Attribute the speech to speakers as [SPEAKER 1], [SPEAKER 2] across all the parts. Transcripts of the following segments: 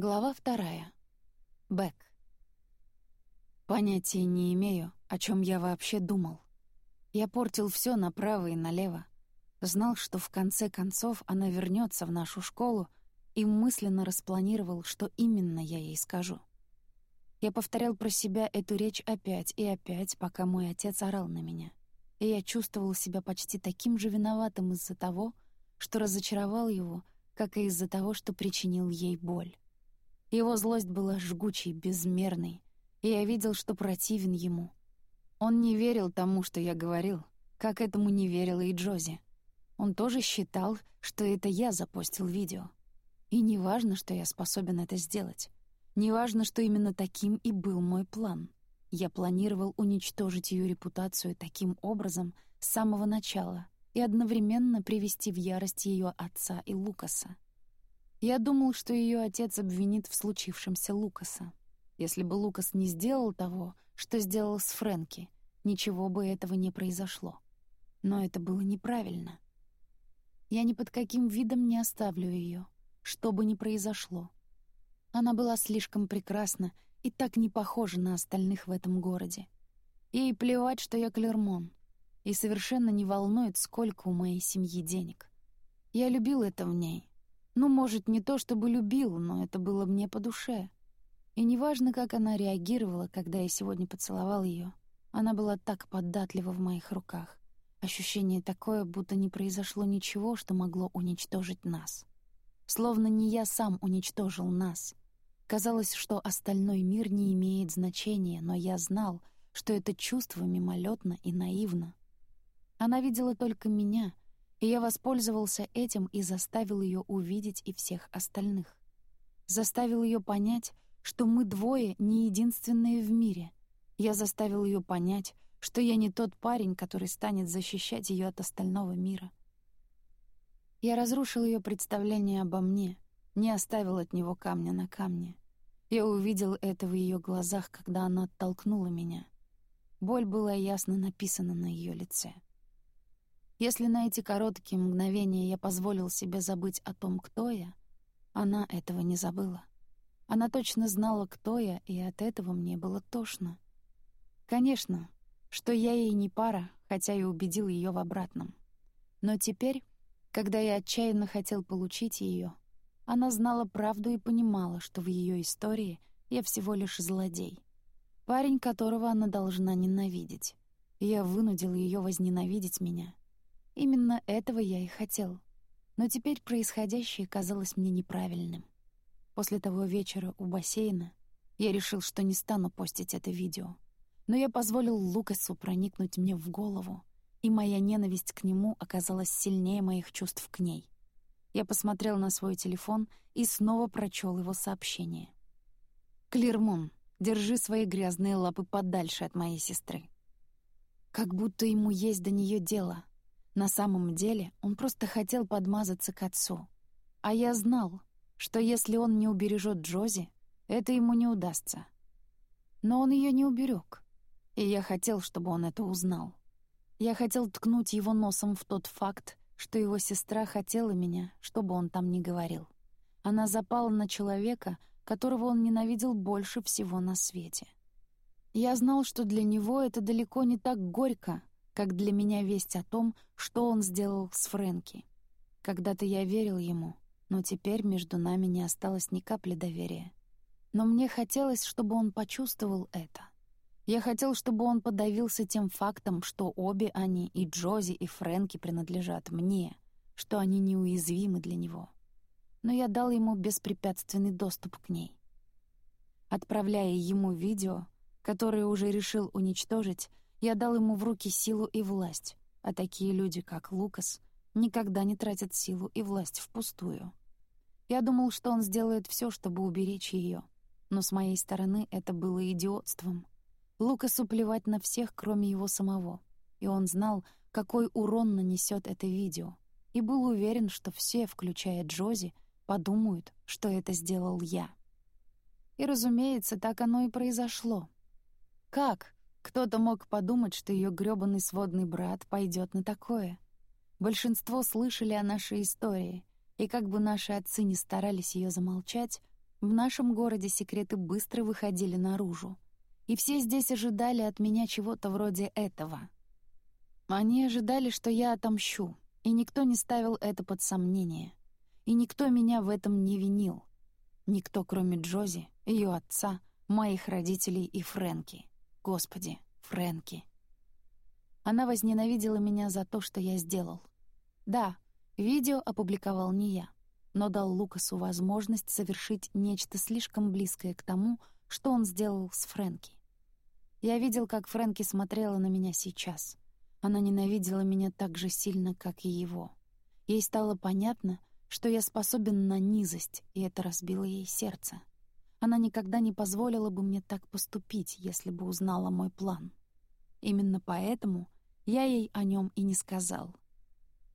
[SPEAKER 1] Глава вторая. Бэк. Понятия не имею, о чем я вообще думал. Я портил все направо и налево. Знал, что в конце концов она вернется в нашу школу, и мысленно распланировал, что именно я ей скажу. Я повторял про себя эту речь опять и опять, пока мой отец орал на меня. И я чувствовал себя почти таким же виноватым из-за того, что разочаровал его, как и из-за того, что причинил ей боль. Его злость была жгучей, безмерной, и я видел, что противен ему. Он не верил тому, что я говорил, как этому не верила и Джози. Он тоже считал, что это я запостил видео. И не важно, что я способен это сделать. Не важно, что именно таким и был мой план. Я планировал уничтожить ее репутацию таким образом с самого начала и одновременно привести в ярость ее отца и Лукаса. Я думал, что ее отец обвинит в случившемся Лукаса. Если бы Лукас не сделал того, что сделал с Фрэнки, ничего бы этого не произошло. Но это было неправильно. Я ни под каким видом не оставлю ее, что бы ни произошло. Она была слишком прекрасна и так не похожа на остальных в этом городе. Ей плевать, что я Клермон, и совершенно не волнует, сколько у моей семьи денег. Я любил это в ней, ну, может, не то чтобы любил, но это было мне по душе. И неважно, как она реагировала, когда я сегодня поцеловал ее, она была так податлива в моих руках. Ощущение такое, будто не произошло ничего, что могло уничтожить нас. Словно не я сам уничтожил нас. Казалось, что остальной мир не имеет значения, но я знал, что это чувство мимолетно и наивно. Она видела только меня — и я воспользовался этим и заставил ее увидеть и всех остальных. Заставил ее понять, что мы двое не единственные в мире. Я заставил ее понять, что я не тот парень, который станет защищать ее от остального мира. Я разрушил ее представление обо мне, не оставил от него камня на камне. Я увидел это в ее глазах, когда она оттолкнула меня. Боль была ясно написана на ее лице. Если на эти короткие мгновения я позволил себе забыть о том, кто я, она этого не забыла. Она точно знала, кто я, и от этого мне было тошно. Конечно, что я ей не пара, хотя и убедил ее в обратном. Но теперь, когда я отчаянно хотел получить ее, она знала правду и понимала, что в ее истории я всего лишь злодей. Парень, которого она должна ненавидеть. Я вынудил ее возненавидеть меня — Именно этого я и хотел. Но теперь происходящее казалось мне неправильным. После того вечера у бассейна я решил, что не стану постить это видео. Но я позволил Лукасу проникнуть мне в голову, и моя ненависть к нему оказалась сильнее моих чувств к ней. Я посмотрел на свой телефон и снова прочел его сообщение. «Клермон, держи свои грязные лапы подальше от моей сестры». Как будто ему есть до нее дело, на самом деле он просто хотел подмазаться к отцу. А я знал, что если он не убережет Джози, это ему не удастся. Но он ее не уберег, и я хотел, чтобы он это узнал. Я хотел ткнуть его носом в тот факт, что его сестра хотела меня, чтобы он там не говорил. Она запала на человека, которого он ненавидел больше всего на свете. Я знал, что для него это далеко не так горько, как для меня весть о том, что он сделал с Фрэнки. Когда-то я верил ему, но теперь между нами не осталось ни капли доверия. Но мне хотелось, чтобы он почувствовал это. Я хотел, чтобы он подавился тем фактом, что обе они, и Джози, и Фрэнки, принадлежат мне, что они неуязвимы для него. Но я дал ему беспрепятственный доступ к ней. Отправляя ему видео, которое уже решил уничтожить, я дал ему в руки силу и власть, а такие люди, как Лукас, никогда не тратят силу и власть впустую. Я думал, что он сделает все, чтобы уберечь ее, но с моей стороны это было идиотством. Лукасу плевать на всех, кроме его самого, и он знал, какой урон нанесет это видео, и был уверен, что все, включая Джози, подумают, что это сделал я. И, разумеется, так оно и произошло. Как, кто-то мог подумать, что ее грёбаный сводный брат пойдет на такое. Большинство слышали о нашей истории, и как бы наши отцы не старались ее замолчать, В нашем городе секреты быстро выходили наружу, и все здесь ожидали от меня чего-то вроде этого. Они ожидали, что я отомщу, и никто не ставил это под сомнение. И никто меня в этом не винил. Никто, кроме Джози, ее отца, моих родителей и Фрэнки. Господи, Фрэнки. Она возненавидела меня за то, что я сделал. Да, видео опубликовал не я, но дал Лукасу возможность совершить нечто слишком близкое к тому, что он сделал с Фрэнки. Я видел, как Фрэнки смотрела на меня сейчас. Она ненавидела меня так же сильно, как и его. Ей стало понятно, что я способен на низость, и это разбило ей сердце. Она никогда не позволила бы мне так поступить, если бы узнала мой план. Именно поэтому я ей о нем и не сказал.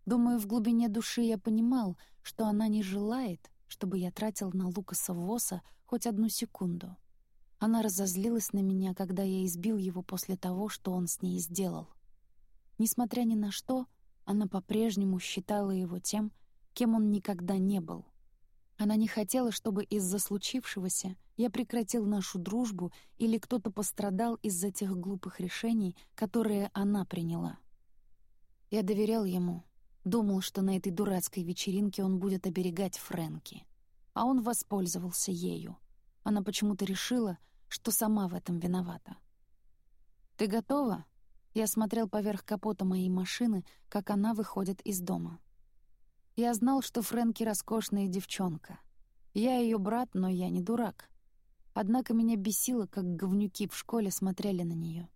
[SPEAKER 1] Думаю, в глубине души я понимал, что она не желает, чтобы я тратил на Лукаса Воса хоть одну секунду. Она разозлилась на меня, когда я избил его после того, что он с ней сделал. Несмотря ни на что, она по-прежнему считала его тем, кем он никогда не был. Она не хотела, чтобы из-за случившегося я прекратил нашу дружбу или кто-то пострадал из-за тех глупых решений, которые она приняла. Я доверял ему, думал, что на этой дурацкой вечеринке он будет оберегать Фрэнки. А он воспользовался ею. Она почему-то решила, что сама в этом виновата. «Ты готова?» Я смотрел поверх капота моей машины, как она выходит из дома. Я знал, что Фрэнки роскошная девчонка. Я ее брат, но я не дурак. Однако меня бесило, как говнюки в школе смотрели на нее.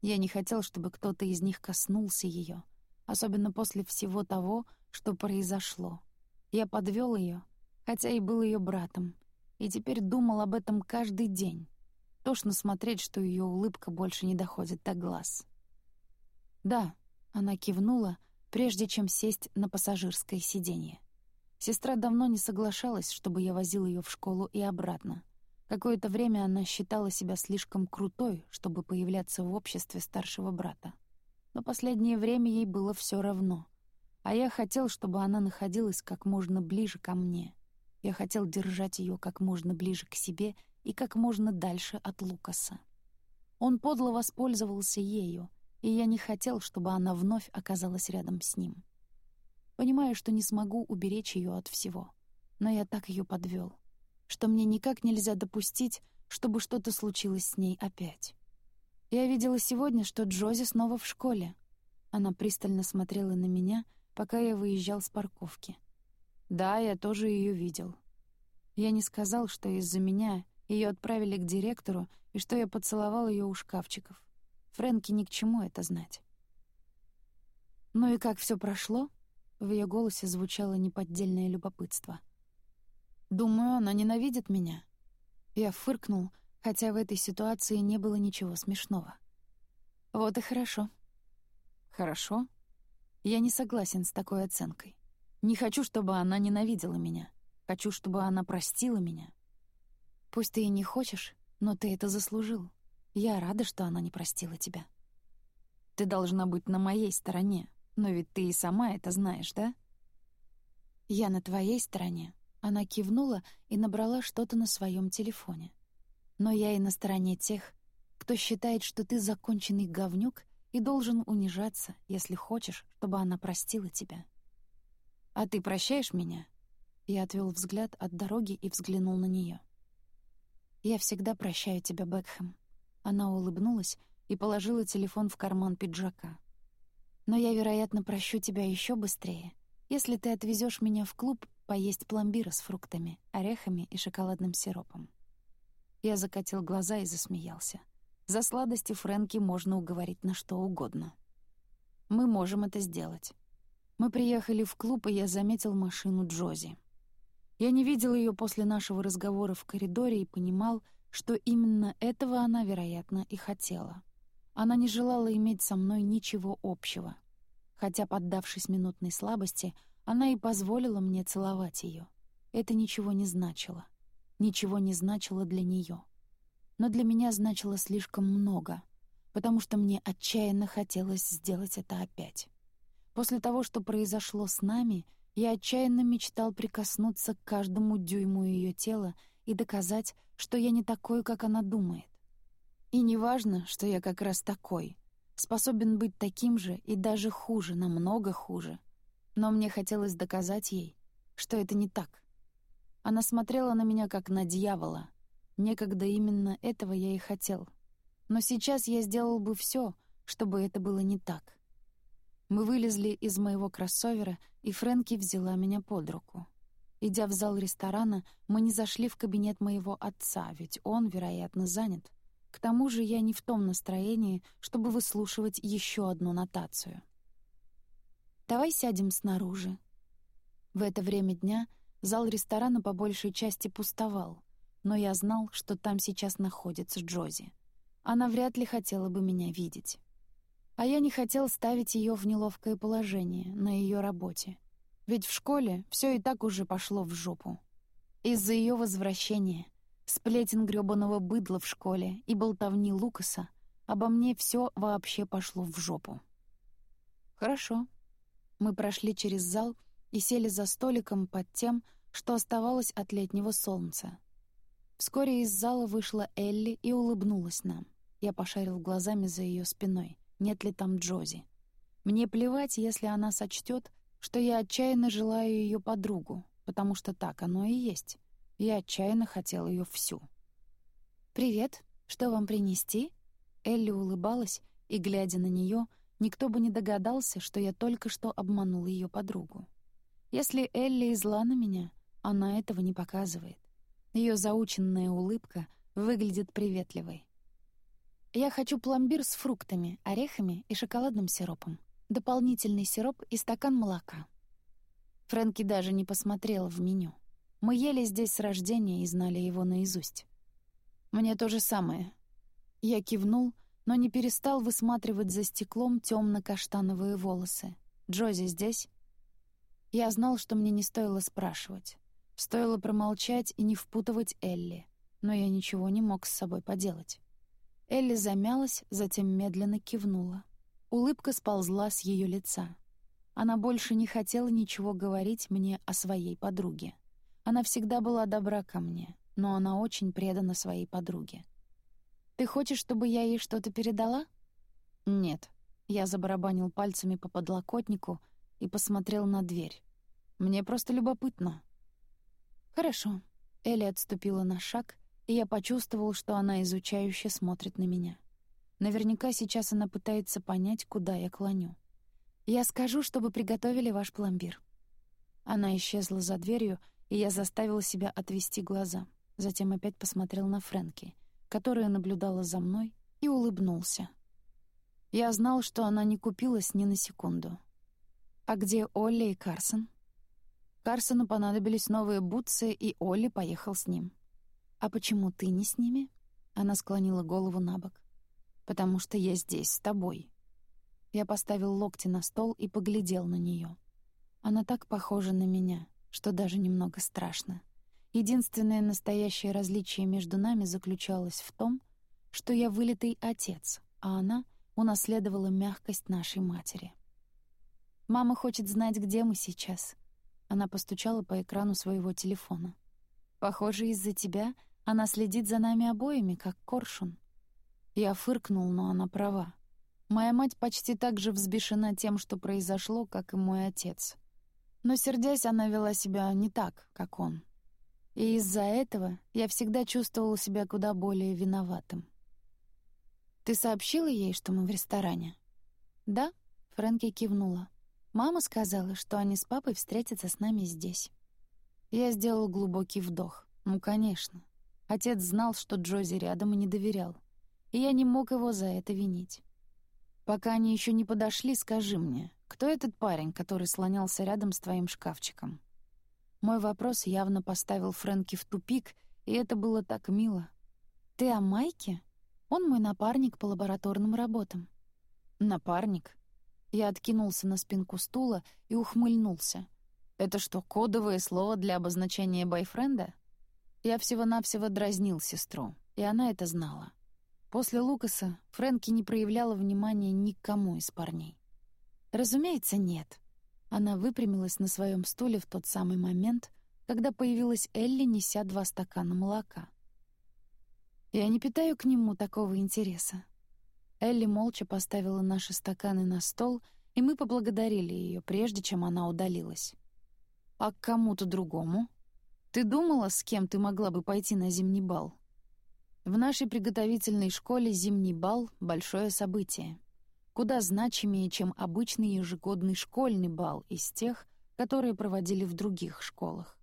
[SPEAKER 1] Я не хотел, чтобы кто-то из них коснулся ее, особенно после всего того, что произошло. Я подвел ее, хотя и был ее братом, и теперь думал об этом каждый день. Тошно смотреть, что ее улыбка больше не доходит до глаз. «Да», — она кивнула, — прежде чем сесть на пассажирское сиденье. Сестра давно не соглашалась, чтобы я возил ее в школу и обратно. Какое-то время она считала себя слишком крутой, чтобы появляться в обществе старшего брата. Но последнее время ей было все равно. А я хотел, чтобы она находилась как можно ближе ко мне. Я хотел держать ее как можно ближе к себе и как можно дальше от Лукаса. Он подло воспользовался ею — и я не хотел, чтобы она вновь оказалась рядом с ним. Понимаю, что не смогу уберечь ее от всего, но я так ее подвел, что мне никак нельзя допустить, чтобы что-то случилось с ней опять. Я видела сегодня, что Джози снова в школе. Она пристально смотрела на меня, пока я выезжал с парковки. Да, я тоже ее видел. Я не сказал, что из-за меня ее отправили к директору и что я поцеловал ее у шкафчиков. Фрэнки ни к чему это знать. «Ну и как все прошло?» В ее голосе звучало неподдельное любопытство. «Думаю, она ненавидит меня». Я фыркнул, хотя в этой ситуации не было ничего смешного. «Вот и хорошо». «Хорошо?» Я не согласен с такой оценкой. Не хочу, чтобы она ненавидела меня. Хочу, чтобы она простила меня. Пусть ты и не хочешь, но ты это заслужил. Я рада, что она не простила тебя. Ты должна быть на моей стороне, но ведь ты и сама это знаешь, да? Я на твоей стороне. Она кивнула и набрала что-то на своем телефоне. Но я и на стороне тех, кто считает, что ты законченный говнюк и должен унижаться, если хочешь, чтобы она простила тебя. А ты прощаешь меня? Я отвел взгляд от дороги и взглянул на нее. Я всегда прощаю тебя, Бекхэм. Она улыбнулась и положила телефон в карман пиджака. «Но я, вероятно, прощу тебя еще быстрее, если ты отвезешь меня в клуб поесть пломбира с фруктами, орехами и шоколадным сиропом». Я закатил глаза и засмеялся. За сладости Фрэнки можно уговорить на что угодно. Мы можем это сделать. Мы приехали в клуб, и я заметил машину Джози. Я не видел ее после нашего разговора в коридоре и понимал, что именно этого она, вероятно, и хотела. Она не желала иметь со мной ничего общего. Хотя, поддавшись минутной слабости, она и позволила мне целовать ее. Это ничего не значило. Ничего не значило для нее. Но для меня значило слишком много, потому что мне отчаянно хотелось сделать это опять. После того, что произошло с нами, я отчаянно мечтал прикоснуться к каждому дюйму ее тела и доказать, что я не такой, как она думает. И не важно, что я как раз такой, способен быть таким же и даже хуже, намного хуже. Но мне хотелось доказать ей, что это не так. Она смотрела на меня как на дьявола. Некогда именно этого я и хотел. Но сейчас я сделал бы все, чтобы это было не так. Мы вылезли из моего кроссовера, и Фрэнки взяла меня под руку. Идя в зал ресторана, мы не зашли в кабинет моего отца, ведь он, вероятно, занят. К тому же я не в том настроении, чтобы выслушивать еще одну нотацию. «Давай сядем снаружи». В это время дня зал ресторана по большей части пустовал, но я знал, что там сейчас находится Джози. Она вряд ли хотела бы меня видеть. А я не хотел ставить ее в неловкое положение на ее работе. Ведь в школе все и так уже пошло в жопу. Из-за ее возвращения, сплетен грёбаного быдла в школе и болтовни Лукаса, обо мне все вообще пошло в жопу. Хорошо. Мы прошли через зал и сели за столиком под тем, что оставалось от летнего солнца. Вскоре из зала вышла Элли и улыбнулась нам. Я пошарил глазами за ее спиной нет ли там Джози. Мне плевать, если она сочтет, что я отчаянно желаю ее подругу, потому что так оно и есть. Я отчаянно хотел ее всю. «Привет, что вам принести?» Элли улыбалась, и, глядя на нее, никто бы не догадался, что я только что обманул ее подругу. Если Элли зла на меня, она этого не показывает. Ее заученная улыбка выглядит приветливой. Я хочу пломбир с фруктами, орехами и шоколадным сиропом. Дополнительный сироп и стакан молока. Фрэнки даже не посмотрела в меню. Мы ели здесь с рождения и знали его наизусть. Мне то же самое. Я кивнул, но не перестал высматривать за стеклом темно-каштановые волосы. Джози здесь? Я знал, что мне не стоило спрашивать. Стоило промолчать и не впутывать Элли, но я ничего не мог с собой поделать. Элли замялась, затем медленно кивнула. Улыбка сползла с ее лица. Она больше не хотела ничего говорить мне о своей подруге. Она всегда была добра ко мне, но она очень предана своей подруге. «Ты хочешь, чтобы я ей что-то передала?» «Нет». Я забарабанил пальцами по подлокотнику и посмотрел на дверь. «Мне просто любопытно». «Хорошо». Элли отступила на шаг и я почувствовал, что она изучающе смотрит на меня. Наверняка сейчас она пытается понять, куда я клоню. «Я скажу, чтобы приготовили ваш пломбир». Она исчезла за дверью, и я заставил себя отвести глаза. Затем опять посмотрел на Фрэнки, которая наблюдала за мной, и улыбнулся. Я знал, что она не купилась ни на секунду. «А где Олли и Карсон?» Карсону понадобились новые бутсы, и Олли поехал с ним. «А почему ты не с ними?» Она склонила голову на бок. «Потому что я здесь, с тобой». Я поставил локти на стол и поглядел на нее. Она так похожа на меня, что даже немного страшно. Единственное настоящее различие между нами заключалось в том, что я вылитый отец, а она унаследовала мягкость нашей матери. «Мама хочет знать, где мы сейчас». Она постучала по экрану своего телефона. «Похоже, из-за тебя она следит за нами обоими, как коршун. Я фыркнул, но она права. Моя мать почти так же взбешена тем, что произошло, как и мой отец. Но, сердясь, она вела себя не так, как он. И из-за этого я всегда чувствовал себя куда более виноватым. «Ты сообщила ей, что мы в ресторане?» «Да», — Фрэнки кивнула. «Мама сказала, что они с папой встретятся с нами здесь». Я сделал глубокий вдох. «Ну, конечно. Отец знал, что Джози рядом и не доверял. И я не мог его за это винить. «Пока они еще не подошли, скажи мне, кто этот парень, который слонялся рядом с твоим шкафчиком?» Мой вопрос явно поставил Фрэнки в тупик, и это было так мило. «Ты о Майке? Он мой напарник по лабораторным работам». «Напарник?» Я откинулся на спинку стула и ухмыльнулся. «Это что, кодовое слово для обозначения бойфренда?» Я всего-навсего дразнил сестру, и она это знала. После Лукаса Фрэнки не проявляла внимания никому из парней. Разумеется, нет. Она выпрямилась на своем стуле в тот самый момент, когда появилась Элли, неся два стакана молока. Я не питаю к нему такого интереса. Элли молча поставила наши стаканы на стол, и мы поблагодарили ее, прежде чем она удалилась. «А к кому-то другому? Ты думала, с кем ты могла бы пойти на зимний бал?» В нашей приготовительной школе зимний бал — большое событие. Куда значимее, чем обычный ежегодный школьный бал из тех, которые проводили в других школах.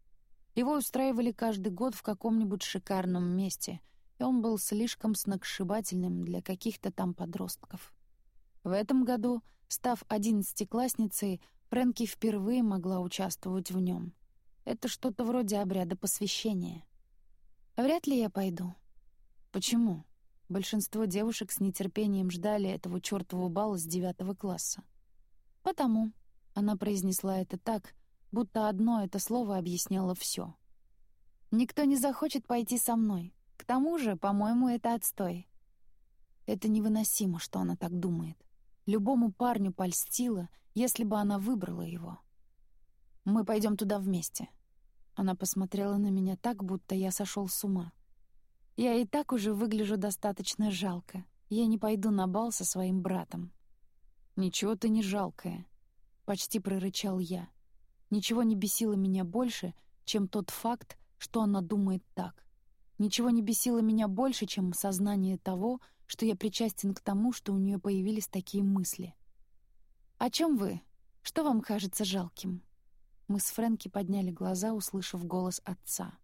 [SPEAKER 1] Его устраивали каждый год в каком-нибудь шикарном месте — и он был слишком сногсшибательным для каких-то там подростков. В этом году, став одиннадцатиклассницей, Фрэнки впервые могла участвовать в нем. Это что-то вроде обряда посвящения. Вряд ли я пойду. Почему? Большинство девушек с нетерпением ждали этого чёртового бала с девятого класса. Потому она произнесла это так, будто одно это слово объясняло всё. Никто не захочет пойти со мной. К тому же, по-моему, это отстой. Это невыносимо, что она так думает. Любому парню польстило, если бы она выбрала его. «Мы пойдем туда вместе». Она посмотрела на меня так, будто я сошел с ума. «Я и так уже выгляжу достаточно жалко. Я не пойду на бал со своим братом». «Ничего ты не жалкая», — почти прорычал я. Ничего не бесило меня больше, чем тот факт, что она думает так. Ничего не бесило меня больше, чем сознание того, что я причастен к тому, что у нее появились такие мысли. «О чем вы? Что вам кажется жалким?» Мы с Фрэнки подняли глаза, услышав голос отца.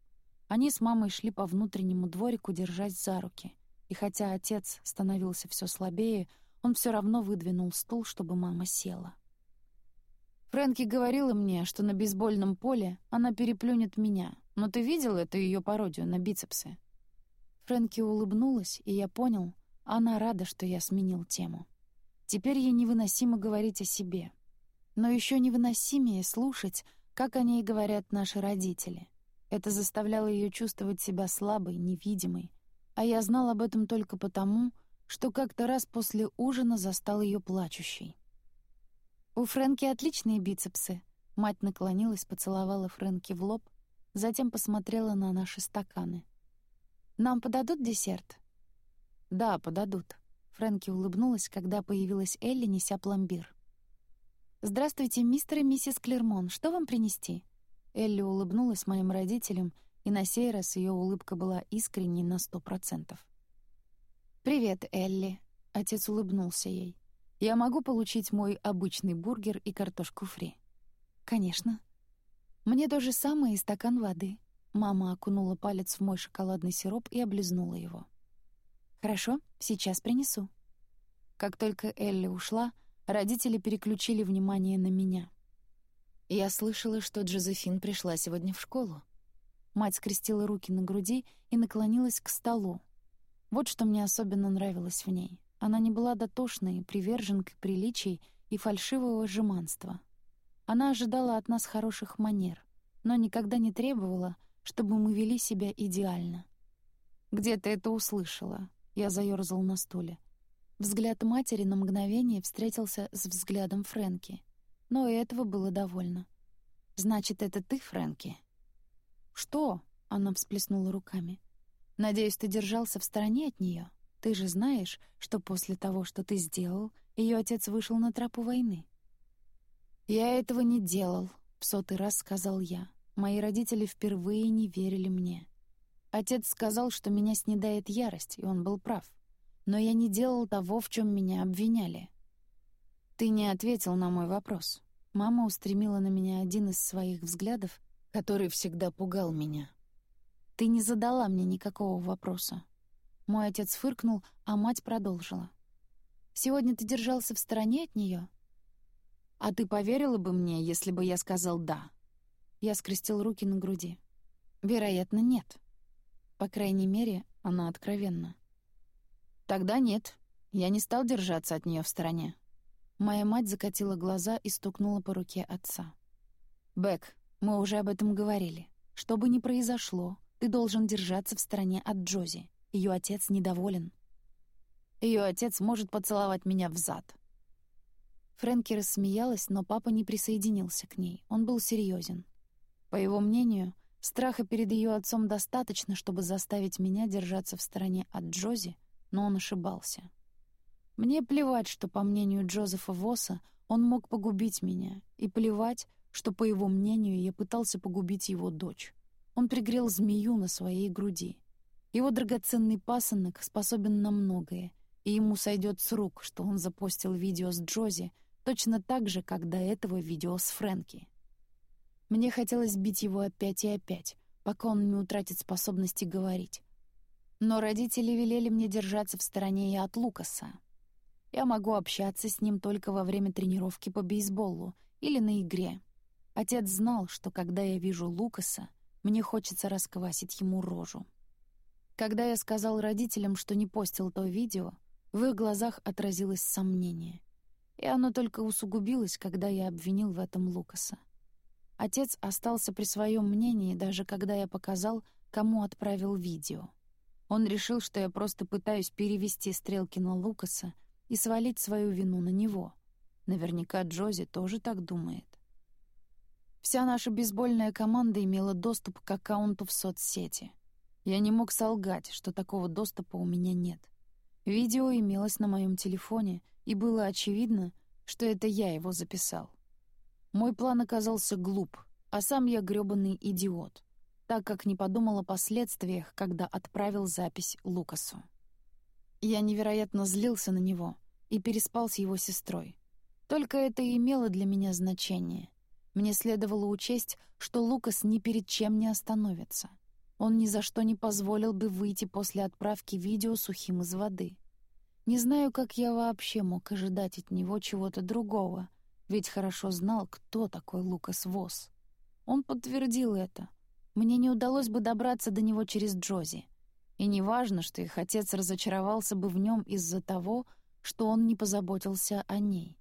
[SPEAKER 1] Они с мамой шли по внутреннему дворику, держась за руки. И хотя отец становился все слабее, он все равно выдвинул стул, чтобы мама села. Фрэнки говорила мне, что на бейсбольном поле она переплюнет меня, но ты видел эту ее пародию на бицепсы?» Фрэнки улыбнулась, и я понял, она рада, что я сменил тему. Теперь ей невыносимо говорить о себе. Но еще невыносимее слушать, как о ней говорят наши родители. Это заставляло ее чувствовать себя слабой, невидимой. А я знал об этом только потому, что как-то раз после ужина застал ее плачущей. «У Фрэнки отличные бицепсы». Мать наклонилась, поцеловала Фрэнки в лоб, затем посмотрела на наши стаканы. «Нам подадут десерт?» «Да, подадут». Фрэнки улыбнулась, когда появилась Элли, неся пломбир. «Здравствуйте, мистер и миссис Клермон. Что вам принести?» Элли улыбнулась моим родителям, и на сей раз ее улыбка была искренней на сто процентов. «Привет, Элли», — отец улыбнулся ей. «Я могу получить мой обычный бургер и картошку фри?» «Конечно», «Мне то же самое и стакан воды». Мама окунула палец в мой шоколадный сироп и облизнула его. «Хорошо, сейчас принесу». Как только Элли ушла, родители переключили внимание на меня. Я слышала, что Джозефин пришла сегодня в школу. Мать скрестила руки на груди и наклонилась к столу. Вот что мне особенно нравилось в ней. Она не была дотошной, приверженкой приличий и фальшивого жеманства. Она ожидала от нас хороших манер, но никогда не требовала, чтобы мы вели себя идеально. «Где ты это услышала?» Я заёрзал на стуле. Взгляд матери на мгновение встретился с взглядом Фрэнки. Но и этого было довольно. «Значит, это ты, Фрэнки?» «Что?» — она всплеснула руками. «Надеюсь, ты держался в стороне от неё. Ты же знаешь, что после того, что ты сделал, её отец вышел на тропу войны. «Я этого не делал», — в сотый раз сказал я. Мои родители впервые не верили мне. Отец сказал, что меня снедает ярость, и он был прав. Но я не делал того, в чем меня обвиняли. «Ты не ответил на мой вопрос». Мама устремила на меня один из своих взглядов, который всегда пугал меня. «Ты не задала мне никакого вопроса». Мой отец фыркнул, а мать продолжила. «Сегодня ты держался в стороне от нее, «А ты поверила бы мне, если бы я сказал «да»?» Я скрестил руки на груди. «Вероятно, нет. По крайней мере, она откровенна». «Тогда нет. Я не стал держаться от нее в стороне». Моя мать закатила глаза и стукнула по руке отца. «Бэк, мы уже об этом говорили. Что бы ни произошло, ты должен держаться в стороне от Джози. Ее отец недоволен. Ее отец может поцеловать меня в зад. Фрэнки рассмеялась, но папа не присоединился к ней. Он был серьезен. По его мнению, Страха перед ее отцом достаточно, чтобы заставить меня держаться в стороне от Джози, но он ошибался. Мне плевать, что, по мнению Джозефа Восса, он мог погубить меня, и плевать, что, по его мнению, я пытался погубить его дочь. Он пригрел змею на своей груди. Его драгоценный пасынок способен на многое, и ему сойдет с рук, что он запостил видео с Джози, точно так же, как до этого видео с Фрэнки. Мне хотелось бить его опять и опять, пока он не утратит способности говорить. Но родители велели мне держаться в стороне и от Лукаса. Я могу общаться с ним только во время тренировки по бейсболу или на игре. Отец знал, что когда я вижу Лукаса, мне хочется расквасить ему рожу. Когда я сказал родителям, что не постил то видео, в их глазах отразилось сомнение. И оно только усугубилось, когда я обвинил в этом Лукаса. Отец остался при своем мнении, даже когда я показал, кому отправил видео. Он решил, что я просто пытаюсь перевести стрелки на Лукаса и свалить свою вину на него. Наверняка Джози тоже так думает. Вся наша бейсбольная команда имела доступ к аккаунту в соцсети. Я не мог солгать, что такого доступа у меня нет. Видео имелось на моем телефоне, и было очевидно, что это я его записал. Мой план оказался глуп, а сам я грёбаный идиот, так как не подумал о последствиях, когда отправил запись Лукасу. Я невероятно злился на него и переспал с его сестрой. Только это имело для меня значение. Мне следовало учесть, что Лукас ни перед чем не остановится. Он ни за что не позволил бы выйти после отправки видео сухим из воды. Не знаю, как я вообще мог ожидать от него чего-то другого, ведь хорошо знал, кто такой Лукас Восс. Он подтвердил это. Мне не удалось бы добраться до него через Джози. И не важно, что их отец разочаровался бы в нем из-за того, что он не позаботился о ней.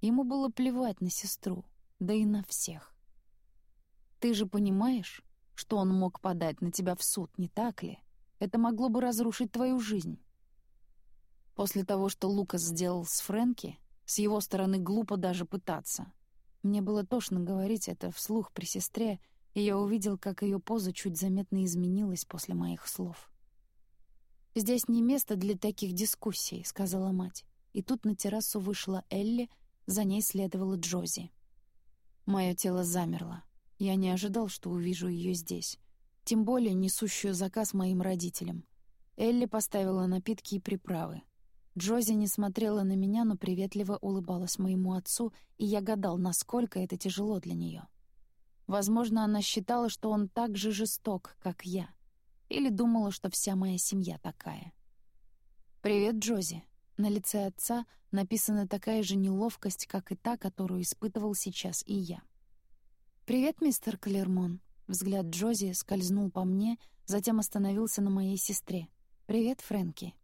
[SPEAKER 1] Ему было плевать на сестру, да и на всех. Ты же понимаешь, что он мог подать на тебя в суд, не так ли? Это могло бы разрушить твою жизнь. После того, что Лукас сделал с Фрэнки, с его стороны глупо даже пытаться. Мне было тошно говорить это вслух при сестре, и я увидел, как ее поза чуть заметно изменилась после моих слов. «Здесь не место для таких дискуссий», — сказала мать. И тут на террасу вышла Элли, за ней следовала Джози. Мое тело замерло. Я не ожидал, что увижу ее здесь. Тем более несущую заказ моим родителям. Элли поставила напитки и приправы. Джози не смотрела на меня, но приветливо улыбалась моему отцу, и я гадал, насколько это тяжело для нее. Возможно, она считала, что он так же жесток, как я. Или думала, что вся моя семья такая. «Привет, Джози». На лице отца написана такая же неловкость, как и та, которую испытывал сейчас и я. «Привет, мистер Клермон». Взгляд Джози скользнул по мне, затем остановился на моей сестре. «Привет, Фрэнки».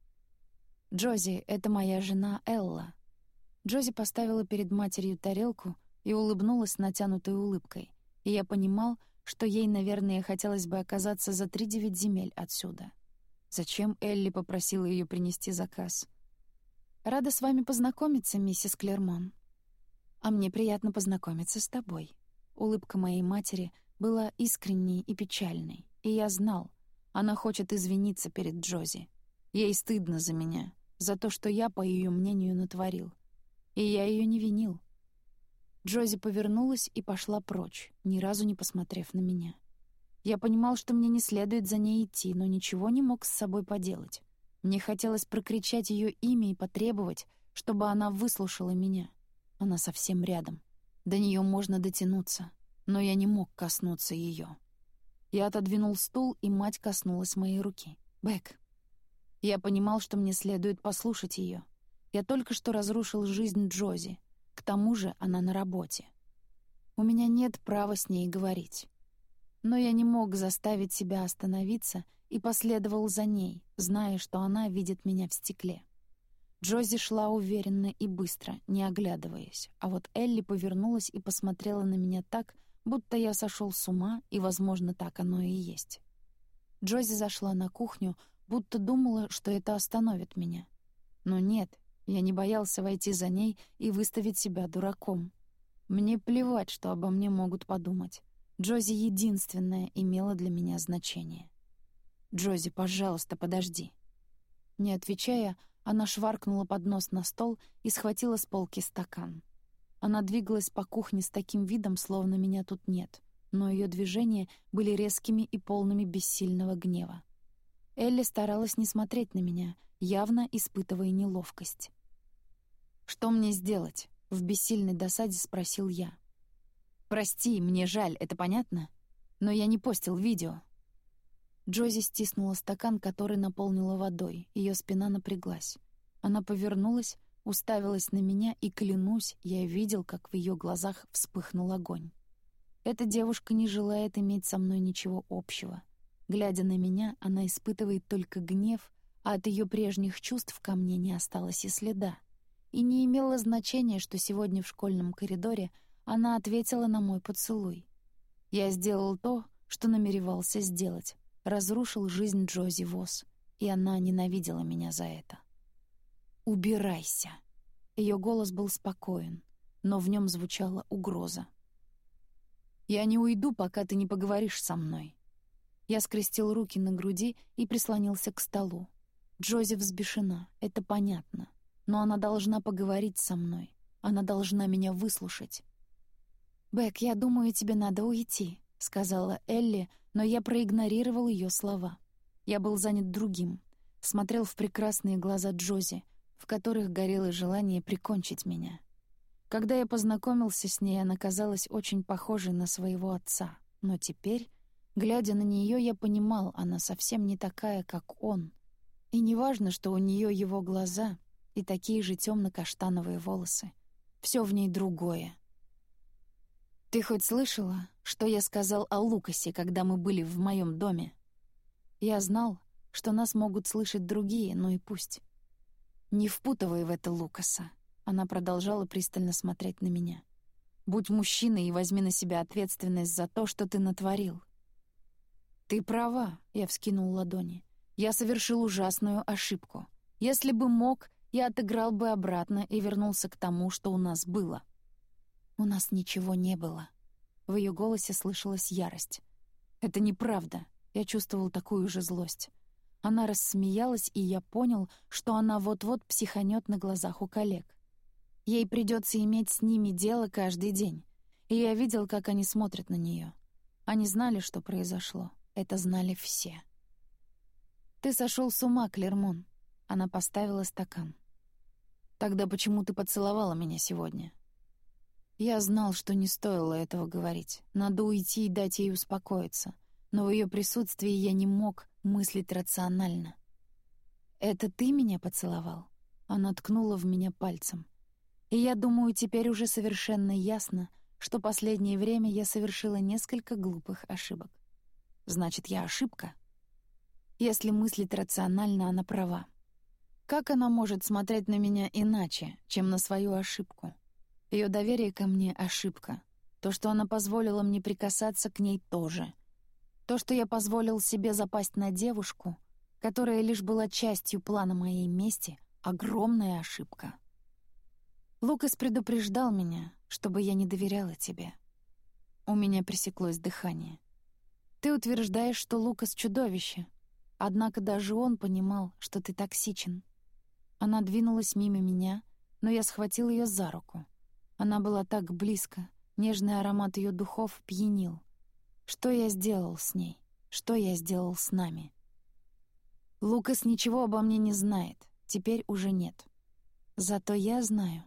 [SPEAKER 1] «Джози, это моя жена Элла». Джози поставила перед матерью тарелку и улыбнулась натянутой улыбкой, и я понимал, что ей, наверное, хотелось бы оказаться за три девять земель отсюда. Зачем Элли попросила ее принести заказ? «Рада с вами познакомиться, миссис Клермон». «А мне приятно познакомиться с тобой». Улыбка моей матери была искренней и печальной, и я знал, она хочет извиниться перед Джози. Ей стыдно за меня за то, что я, по ее мнению, натворил. И я ее не винил. Джози повернулась и пошла прочь, ни разу не посмотрев на меня. Я понимал, что мне не следует за ней идти, но ничего не мог с собой поделать. Мне хотелось прокричать ее имя и потребовать, чтобы она выслушала меня. Она совсем рядом. До нее можно дотянуться, но я не мог коснуться ее. Я отодвинул стул, и мать коснулась моей руки. «Бэк, я понимал, что мне следует послушать ее. Я только что разрушил жизнь Джози. К тому же она на работе. У меня нет права с ней говорить. Но я не мог заставить себя остановиться и последовал за ней, зная, что она видит меня в стекле. Джози шла уверенно и быстро, не оглядываясь, а вот Элли повернулась и посмотрела на меня так, будто я сошел с ума, и, возможно, так оно и есть. Джози зашла на кухню, будто думала, что это остановит меня. Но нет, я не боялся войти за ней и выставить себя дураком. Мне плевать, что обо мне могут подумать. Джози единственная имела для меня значение. «Джози, пожалуйста, подожди». Не отвечая, она шваркнула поднос на стол и схватила с полки стакан. Она двигалась по кухне с таким видом, словно меня тут нет, но ее движения были резкими и полными бессильного гнева. Элли старалась не смотреть на меня, явно испытывая неловкость. «Что мне сделать?» — в бессильной досаде спросил я. «Прости, мне жаль, это понятно? Но я не постил видео». Джози стиснула стакан, который наполнила водой. Ее спина напряглась. Она повернулась, уставилась на меня, и, клянусь, я видел, как в ее глазах вспыхнул огонь. Эта девушка не желает иметь со мной ничего общего. Глядя на меня, она испытывает только гнев, а от ее прежних чувств ко мне не осталось и следа. И не имело значения, что сегодня в школьном коридоре она ответила на мой поцелуй. Я сделал то, что намеревался сделать, разрушил жизнь Джози Вос, и она ненавидела меня за это. «Убирайся!» Ее голос был спокоен, но в нем звучала угроза. «Я не уйду, пока ты не поговоришь со мной». Я скрестил руки на груди и прислонился к столу. Джози взбешена, это понятно. Но она должна поговорить со мной. Она должна меня выслушать. «Бэк, я думаю, тебе надо уйти», — сказала Элли, но я проигнорировал ее слова. Я был занят другим. Смотрел в прекрасные глаза Джози, в которых горело желание прикончить меня. Когда я познакомился с ней, она казалась очень похожей на своего отца. Но теперь, глядя на нее, я понимал, она совсем не такая, как он. И не важно, что у нее его глаза и такие же темно-каштановые волосы. Все в ней другое. «Ты хоть слышала, что я сказал о Лукасе, когда мы были в моем доме?» Я знал, что нас могут слышать другие, но и пусть. «Не впутывай в это Лукаса», — она продолжала пристально смотреть на меня. «Будь мужчиной и возьми на себя ответственность за то, что ты натворил». «Ты права», — я вскинул ладони. «Я совершил ужасную ошибку. Если бы мог, я отыграл бы обратно и вернулся к тому, что у нас было». «У нас ничего не было». В ее голосе слышалась ярость. «Это неправда». Я чувствовал такую же злость. Она рассмеялась, и я понял, что она вот-вот психанет на глазах у коллег. Ей придется иметь с ними дело каждый день. И я видел, как они смотрят на нее. Они знали, что произошло. Это знали все. «Ты сошел с ума, Клермон». Она поставила стакан. «Тогда почему ты поцеловала меня сегодня?» Я знал, что не стоило этого говорить. Надо уйти и дать ей успокоиться. Но в ее присутствии я не мог мыслить рационально. «Это ты меня поцеловал?» Она ткнула в меня пальцем. И я думаю, теперь уже совершенно ясно, что последнее время я совершила несколько глупых ошибок. Значит, я ошибка? Если мыслить рационально, она права. Как она может смотреть на меня иначе, чем на свою ошибку? Ее доверие ко мне — ошибка. То, что она позволила мне прикасаться к ней, тоже — то, что я позволил себе запасть на девушку, которая лишь была частью плана моей мести, — огромная ошибка. Лукас предупреждал меня, чтобы я не доверяла тебе. У меня пресеклось дыхание. Ты утверждаешь, что Лукас — чудовище, однако даже он понимал, что ты токсичен. Она двинулась мимо меня, но я схватил ее за руку. Она была так близко, нежный аромат ее духов пьянил — что я сделал с ней? Что я сделал с нами? Лукас ничего обо мне не знает. Теперь уже нет. Зато я знаю.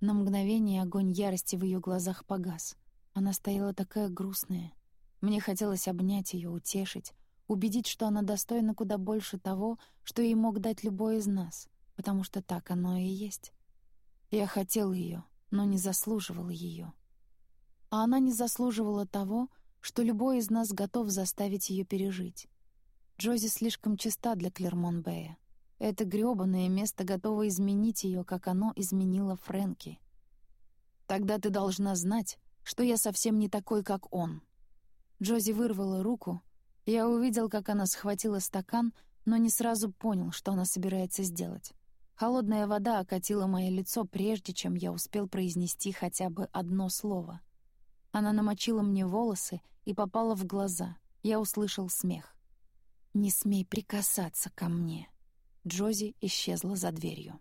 [SPEAKER 1] На мгновение огонь ярости в ее глазах погас. Она стояла такая грустная. Мне хотелось обнять ее, утешить, убедить, что она достойна куда больше того, что ей мог дать любой из нас, потому что так оно и есть. Я хотел ее, но не заслуживал ее. А она не заслуживала того, что любой из нас готов заставить ее пережить. Джози слишком чиста для Клермон-Бэя. Это грёбаное место готово изменить ее, как оно изменило Фрэнки. Тогда ты должна знать, что я совсем не такой, как он. Джози вырвала руку. Я увидел, как она схватила стакан, но не сразу понял, что она собирается сделать. Холодная вода окатила мое лицо, прежде чем я успел произнести хотя бы одно слово. Она намочила мне волосы и попала в глаза. Я услышал смех. «Не смей прикасаться ко мне». Джози исчезла за дверью.